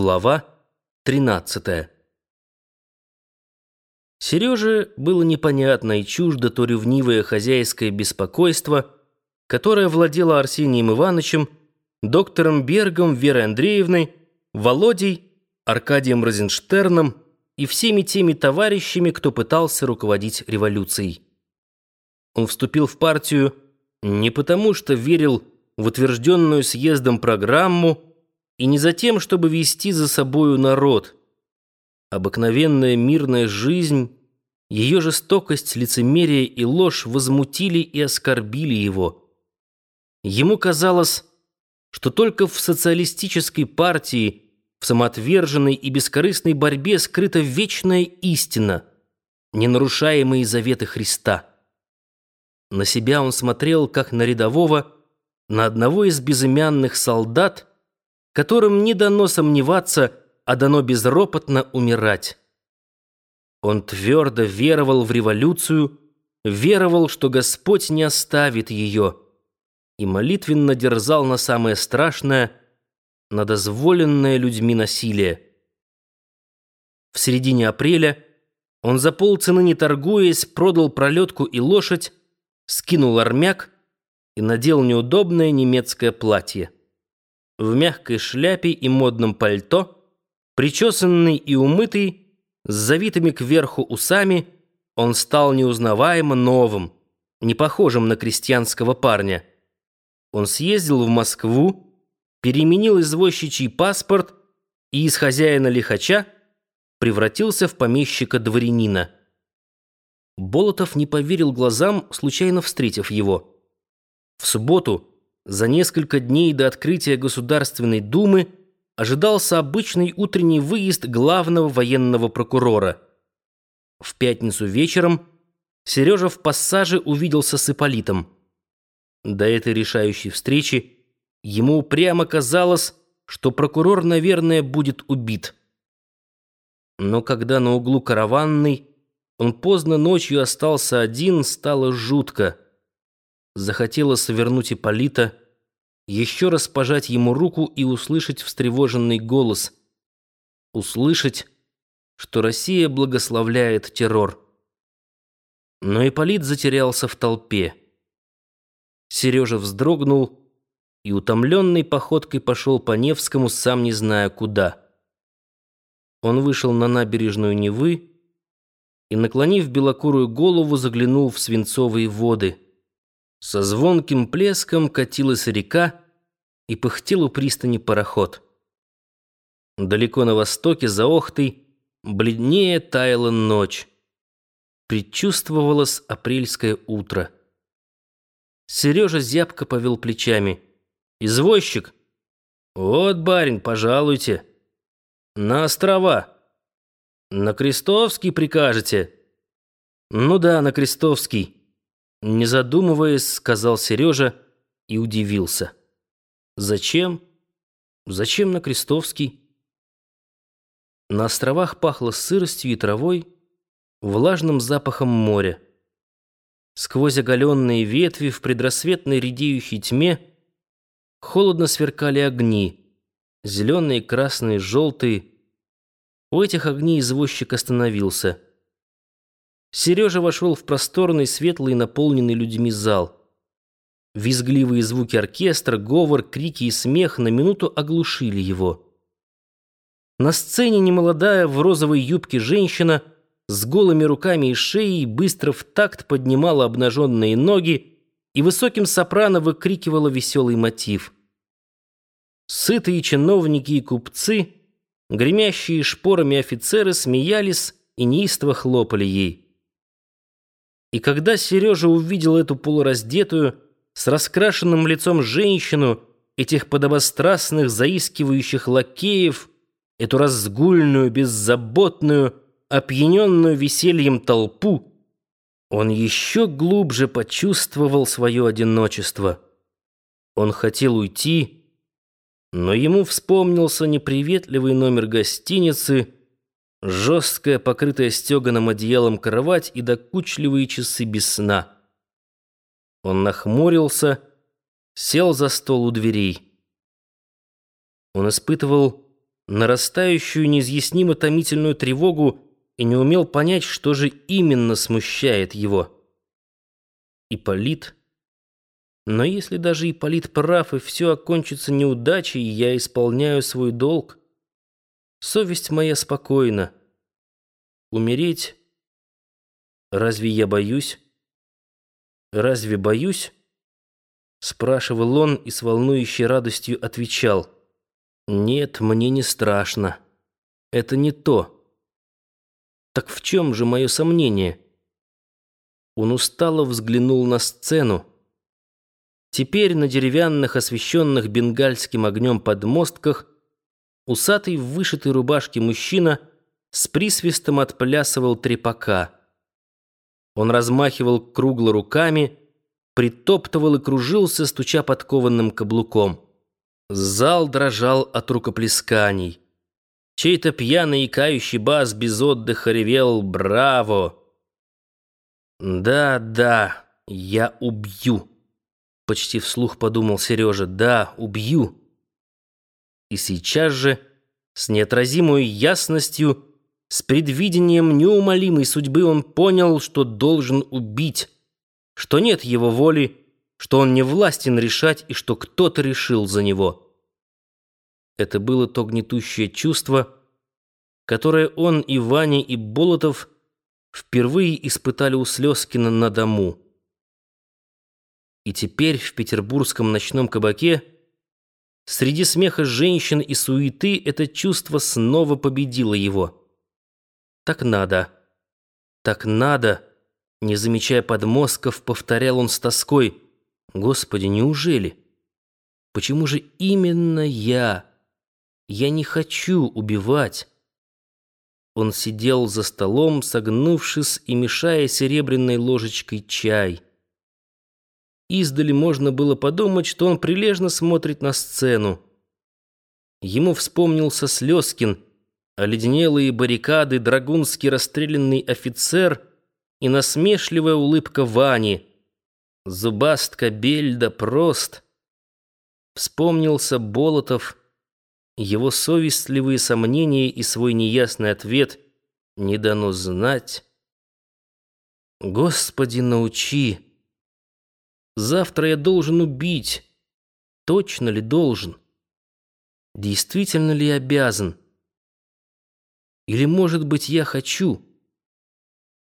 Глава 13 Сереже было непонятно и чуждо то ревнивое хозяйское беспокойство, которое владело Арсением Ивановичем, доктором Бергом, Верой Андреевной, Володей, Аркадием Розенштерном и всеми теми товарищами, кто пытался руководить революцией. Он вступил в партию не потому, что верил в утвержденную съездом программу, и не за тем, чтобы вести за собою народ. Обыкновенная мирная жизнь, ее жестокость, лицемерие и ложь возмутили и оскорбили его. Ему казалось, что только в социалистической партии, в самоотверженной и бескорыстной борьбе скрыта вечная истина, ненарушаемые заветы Христа. На себя он смотрел, как на рядового, на одного из безымянных солдат, которым не дано сомневаться, а дано безропотно умирать. Он твердо веровал в революцию, веровал, что Господь не оставит ее, и молитвенно дерзал на самое страшное, на дозволенное людьми насилие. В середине апреля он за полцены не торгуясь продал пролетку и лошадь, скинул армяк и надел неудобное немецкое платье в мягкой шляпе и модном пальто, причесанный и умытый, с завитыми кверху усами, он стал неузнаваемо новым, не похожим на крестьянского парня. Он съездил в Москву, переменил извозчичий паспорт и из хозяина-лихача превратился в помещика-дворянина. Болотов не поверил глазам, случайно встретив его. В субботу за несколько дней до открытия Государственной Думы ожидался обычный утренний выезд главного военного прокурора. В пятницу вечером Сережа в пассаже увиделся с Ипполитом. До этой решающей встречи ему прямо казалось, что прокурор, наверное, будет убит. Но когда на углу караванной он поздно ночью остался один, стало жутко захотела свернуть Ипполита, еще раз пожать ему руку и услышать встревоженный голос. Услышать, что Россия благословляет террор. Но Ипполит затерялся в толпе. Сережа вздрогнул и утомленной походкой пошел по Невскому, сам не зная куда. Он вышел на набережную Невы и, наклонив белокурую голову, заглянул в свинцовые воды — со звонким плеском катилась река и пыхтел у пристани пароход. Далеко на востоке, за Охтой, бледнее таяла ночь. Предчувствовалось апрельское утро. Сережа зябко повел плечами. «Извозчик? Вот, барин, пожалуйте. На острова. На Крестовский прикажете?» «Ну да, на Крестовский». Не задумываясь, сказал Сережа и удивился. Зачем? Зачем на Крестовский? На островах пахло сыростью и травой, влажным запахом моря. Сквозь оголенные ветви в предрассветной редеющей тьме холодно сверкали огни, зеленые, красные, желтые. У этих огней извозчик остановился — Сережа вошел в просторный, светлый, наполненный людьми зал. Визгливые звуки оркестра, говор, крики и смех на минуту оглушили его. На сцене немолодая в розовой юбке женщина с голыми руками и шеей быстро в такт поднимала обнаженные ноги и высоким сопрано выкрикивала веселый мотив. Сытые чиновники и купцы, гремящие шпорами офицеры смеялись и неистово хлопали ей. И когда Сережа увидел эту полураздетую, с раскрашенным лицом женщину, этих подобострастных, заискивающих лакеев, эту разгульную, беззаботную, опьяненную весельем толпу, он еще глубже почувствовал свое одиночество. Он хотел уйти, но ему вспомнился неприветливый номер гостиницы — жесткая, покрытая стеганым одеялом кровать и докучливые часы без сна. Он нахмурился, сел за стол у дверей. Он испытывал нарастающую неизъяснимо томительную тревогу и не умел понять, что же именно смущает его. Ипполит. Но если даже Ипполит прав, и все окончится неудачей, я исполняю свой долг. Совесть моя спокойна. Умереть? Разве я боюсь? Разве боюсь? Спрашивал он и с волнующей радостью отвечал. Нет, мне не страшно. Это не то. Так в чем же мое сомнение? Он устало взглянул на сцену. Теперь на деревянных, освещенных бенгальским огнем подмостках, усатый в вышитой рубашке мужчина с присвистом отплясывал трепака. Он размахивал кругло руками, притоптывал и кружился, стуча подкованным каблуком. Зал дрожал от рукоплесканий. Чей-то пьяный и кающий бас без отдыха ревел «Браво!». «Да, да, я убью!» Почти вслух подумал Сережа. «Да, убью!» И сейчас же, с неотразимой ясностью, с предвидением неумолимой судьбы он понял, что должен убить, что нет его воли, что он не властен решать и что кто-то решил за него. Это было то гнетущее чувство, которое он и Ваня, и Болотов впервые испытали у Слезкина на дому. И теперь в петербургском ночном кабаке среди смеха женщин и суеты это чувство снова победило его. Так надо, так надо, не замечая подмостков, повторял он с тоской. Господи, неужели? Почему же именно я? Я не хочу убивать. Он сидел за столом, согнувшись и мешая серебряной ложечкой чай. Издали можно было подумать, что он прилежно смотрит на сцену. Ему вспомнился Слезкин, оледенелые баррикады, драгунский расстрелянный офицер и насмешливая улыбка Вани. Зубастка Бельда прост. Вспомнился Болотов, его совестливые сомнения и свой неясный ответ «не дано знать». «Господи, научи! Завтра я должен убить. Точно ли должен? Действительно ли обязан? Или, может быть, я хочу?»